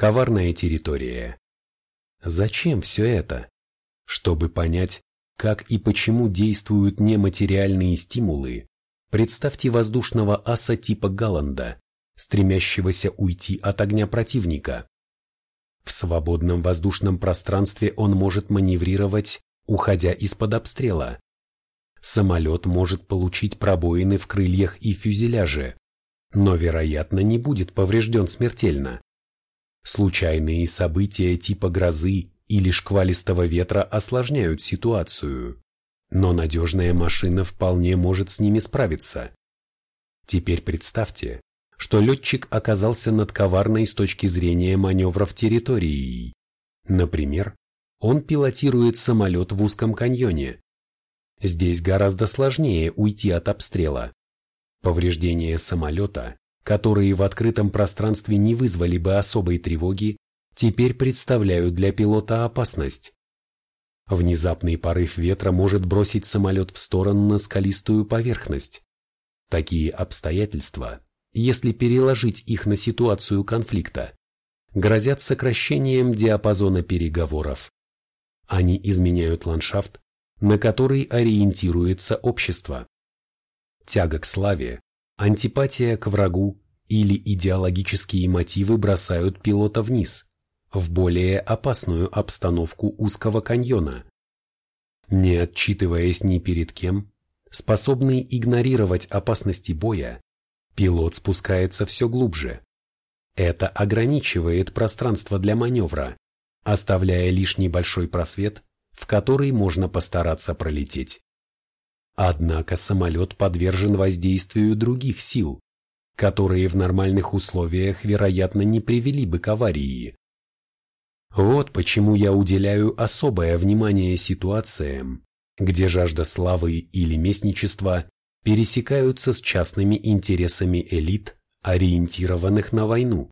коварная территория. Зачем все это? Чтобы понять, как и почему действуют нематериальные стимулы, представьте воздушного аса типа Галланда, стремящегося уйти от огня противника. В свободном воздушном пространстве он может маневрировать, уходя из-под обстрела. Самолет может получить пробоины в крыльях и фюзеляже, но, вероятно, не будет поврежден смертельно. Случайные события типа грозы или шквалистого ветра осложняют ситуацию, но надежная машина вполне может с ними справиться. Теперь представьте, что летчик оказался над коварной с точки зрения маневров территорией. Например, он пилотирует самолет в узком каньоне. Здесь гораздо сложнее уйти от обстрела. Повреждения самолета, которые в открытом пространстве не вызвали бы особой тревоги, теперь представляют для пилота опасность. Внезапный порыв ветра может бросить самолет в сторону на скалистую поверхность. Такие обстоятельства, если переложить их на ситуацию конфликта, грозят сокращением диапазона переговоров. Они изменяют ландшафт, на который ориентируется общество. Тяга к славе, антипатия к врагу или идеологические мотивы бросают пилота вниз, в более опасную обстановку узкого каньона. Не отчитываясь ни перед кем, способный игнорировать опасности боя, пилот спускается все глубже. Это ограничивает пространство для маневра, оставляя лишь небольшой просвет, в который можно постараться пролететь. Однако самолет подвержен воздействию других сил, которые в нормальных условиях, вероятно, не привели бы к аварии. Вот почему я уделяю особое внимание ситуациям, где жажда славы или местничества пересекаются с частными интересами элит, ориентированных на войну.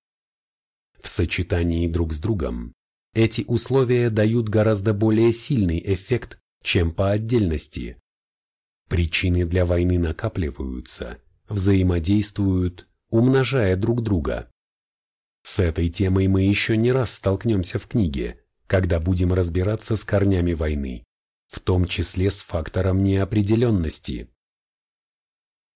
В сочетании друг с другом эти условия дают гораздо более сильный эффект, чем по отдельности. Причины для войны накапливаются, взаимодействуют, умножая друг друга. С этой темой мы еще не раз столкнемся в книге, когда будем разбираться с корнями войны, в том числе с фактором неопределенности.